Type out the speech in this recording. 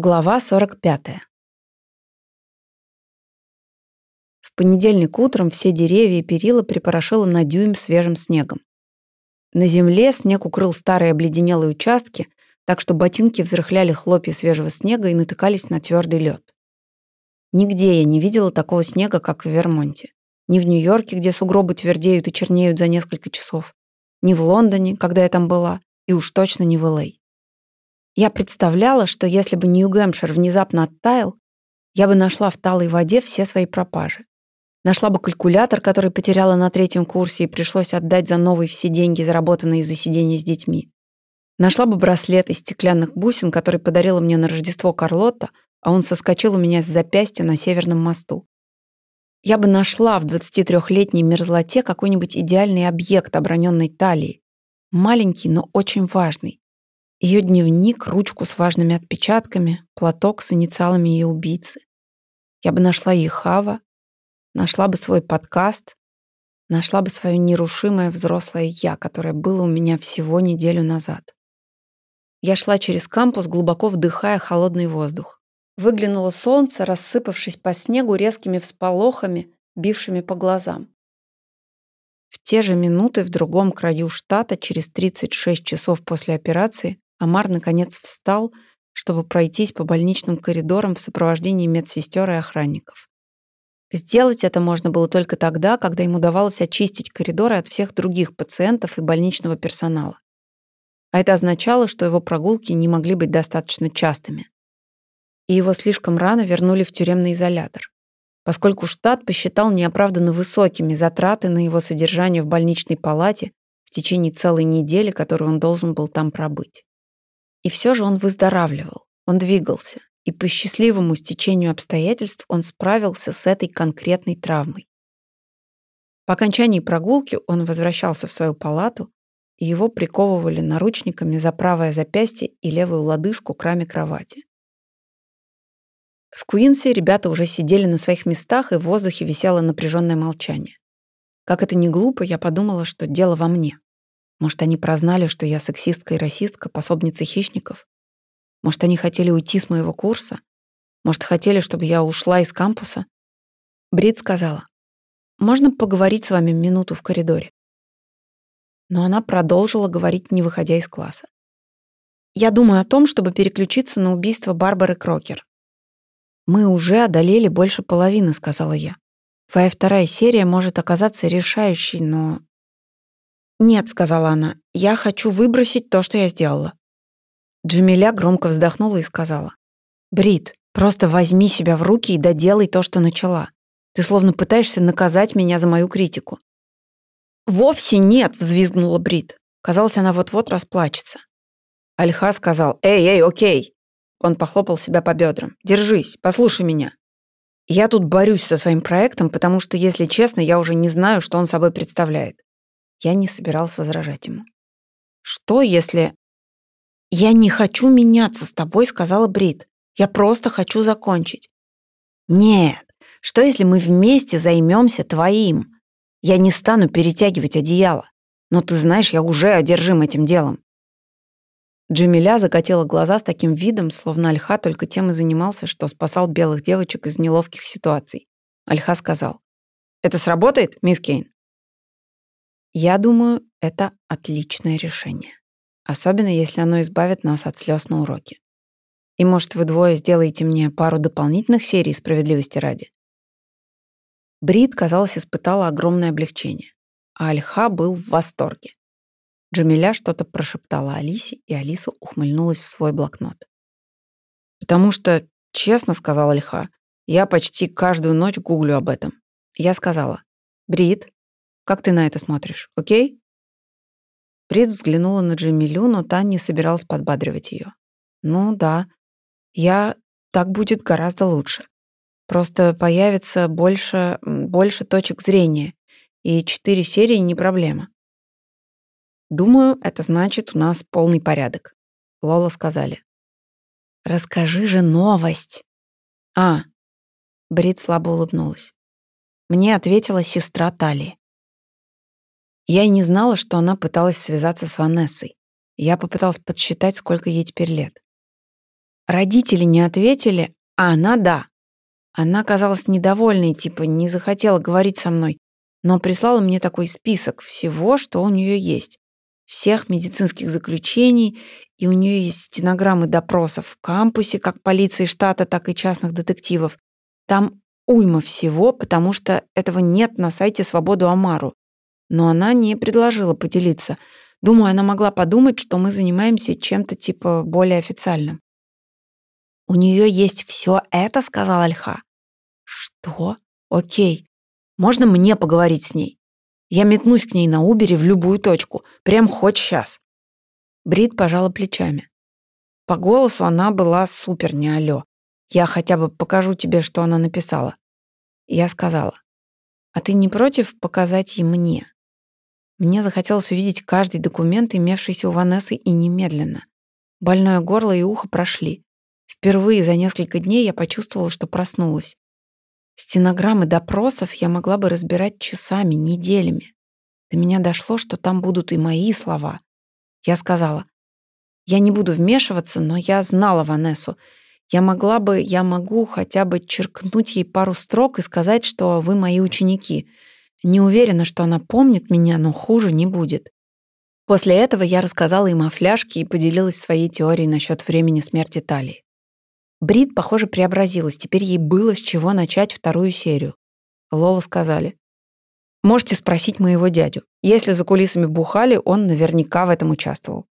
Глава 45. В понедельник утром все деревья и перила припорошило на дюйм свежим снегом. На земле снег укрыл старые обледенелые участки, так что ботинки взрыхляли хлопья свежего снега и натыкались на твердый лед. Нигде я не видела такого снега, как в Вермонте. Ни в Нью-Йорке, где сугробы твердеют и чернеют за несколько часов, ни в Лондоне, когда я там была, и уж точно не в Л.А. Я представляла, что если бы Нью-Гэмпшир внезапно оттаял, я бы нашла в талой воде все свои пропажи. Нашла бы калькулятор, который потеряла на третьем курсе и пришлось отдать за новый все деньги, заработанные за сидение с детьми. Нашла бы браслет из стеклянных бусин, который подарила мне на Рождество Карлотта, а он соскочил у меня с запястья на Северном мосту. Я бы нашла в 23-летней мерзлоте какой-нибудь идеальный объект оброненной талии. Маленький, но очень важный. Ее дневник, ручку с важными отпечатками, платок с инициалами ее убийцы. Я бы нашла ей Хава, нашла бы свой подкаст, нашла бы свое нерушимое взрослое «я», которое было у меня всего неделю назад. Я шла через кампус, глубоко вдыхая холодный воздух. Выглянуло солнце, рассыпавшись по снегу резкими всполохами, бившими по глазам. В те же минуты в другом краю штата, через 36 часов после операции, Амар, наконец, встал, чтобы пройтись по больничным коридорам в сопровождении медсестер и охранников. Сделать это можно было только тогда, когда ему удавалось очистить коридоры от всех других пациентов и больничного персонала. А это означало, что его прогулки не могли быть достаточно частыми. И его слишком рано вернули в тюремный изолятор, поскольку штат посчитал неоправданно высокими затраты на его содержание в больничной палате в течение целой недели, которую он должен был там пробыть. И все же он выздоравливал, он двигался, и по счастливому стечению обстоятельств он справился с этой конкретной травмой. По окончании прогулки он возвращался в свою палату, и его приковывали наручниками за правое запястье и левую лодыжку к раме кровати. В Куинсе ребята уже сидели на своих местах, и в воздухе висело напряженное молчание. Как это не глупо, я подумала, что дело во мне. Может, они прознали, что я сексистка и расистка, пособница хищников? Может, они хотели уйти с моего курса? Может, хотели, чтобы я ушла из кампуса? Брит сказала, «Можно поговорить с вами минуту в коридоре?» Но она продолжила говорить, не выходя из класса. «Я думаю о том, чтобы переключиться на убийство Барбары Крокер». «Мы уже одолели больше половины», — сказала я. «Твоя вторая серия может оказаться решающей, но «Нет», — сказала она, — «я хочу выбросить то, что я сделала». Джамиля громко вздохнула и сказала, «Брит, просто возьми себя в руки и доделай то, что начала. Ты словно пытаешься наказать меня за мою критику». «Вовсе нет», — взвизгнула Брит. Казалось, она вот-вот расплачется. Альха сказал, «Эй, эй, окей!» Он похлопал себя по бедрам. «Держись, послушай меня. Я тут борюсь со своим проектом, потому что, если честно, я уже не знаю, что он собой представляет. Я не собиралась возражать ему. «Что, если...» «Я не хочу меняться с тобой», — сказала Брит. «Я просто хочу закончить». «Нет, что если мы вместе займемся твоим? Я не стану перетягивать одеяло. Но ты знаешь, я уже одержим этим делом». Джамиля закатила глаза с таким видом, словно Альха только тем и занимался, что спасал белых девочек из неловких ситуаций. Альха сказал, «Это сработает, мисс Кейн?» Я думаю, это отличное решение. Особенно, если оно избавит нас от слез на уроке. И, может, вы двое сделаете мне пару дополнительных серий справедливости ради? Брит, казалось, испытала огромное облегчение, а Альха был в восторге. Джамиля что-то прошептала Алисе, и Алиса ухмыльнулась в свой блокнот. «Потому что, честно, — сказала Альха, — я почти каждую ночь гуглю об этом. Я сказала, Брит, как ты на это смотришь, окей?» Брит взглянула на Джемилю, но та не собиралась подбадривать ее. «Ну да, я... Так будет гораздо лучше. Просто появится больше... больше точек зрения, и четыре серии не проблема». «Думаю, это значит у нас полный порядок», — Лола сказали. «Расскажи же новость!» «А!» — Брит слабо улыбнулась. Мне ответила сестра Тали. Я и не знала, что она пыталась связаться с Ванессой. Я попыталась подсчитать, сколько ей теперь лет. Родители не ответили, а она да. Она казалась недовольной, типа не захотела говорить со мной, но прислала мне такой список всего, что у нее есть. Всех медицинских заключений, и у нее есть стенограммы допросов в кампусе, как полиции штата, так и частных детективов. Там уйма всего, потому что этого нет на сайте «Свободу Амару». Но она не предложила поделиться. Думаю, она могла подумать, что мы занимаемся чем-то типа более официальным. «У нее есть все это?» — сказал Альха. «Что? Окей. Можно мне поговорить с ней? Я метнусь к ней на Убере в любую точку. Прям хоть сейчас». Брит пожала плечами. По голосу она была супер не алё. Я хотя бы покажу тебе, что она написала. Я сказала, а ты не против показать и мне? Мне захотелось увидеть каждый документ, имевшийся у Ванессы, и немедленно. Больное горло и ухо прошли. Впервые за несколько дней я почувствовала, что проснулась. Стенограммы допросов я могла бы разбирать часами, неделями. До меня дошло, что там будут и мои слова. Я сказала, я не буду вмешиваться, но я знала Ванессу. Я могла бы, я могу хотя бы черкнуть ей пару строк и сказать, что вы мои ученики. Не уверена, что она помнит меня, но хуже не будет. После этого я рассказала им о фляжке и поделилась своей теорией насчет времени смерти Талии. Брит, похоже, преобразилась. Теперь ей было с чего начать вторую серию. Лола сказали. Можете спросить моего дядю. Если за кулисами бухали, он наверняка в этом участвовал.